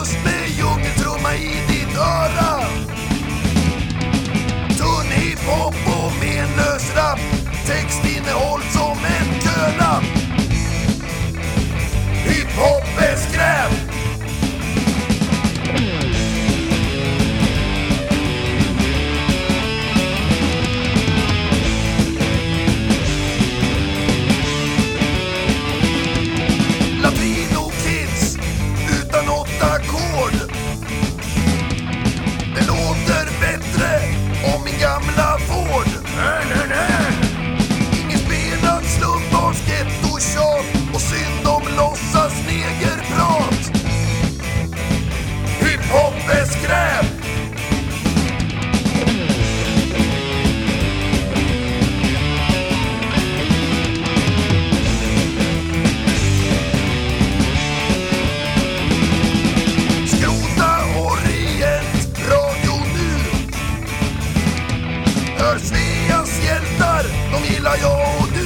Puss med djungeltrumma i ditt öra. Tunn hiphop och menlös rap. Text min gamla Sveas hjältar. De gillar jag och du.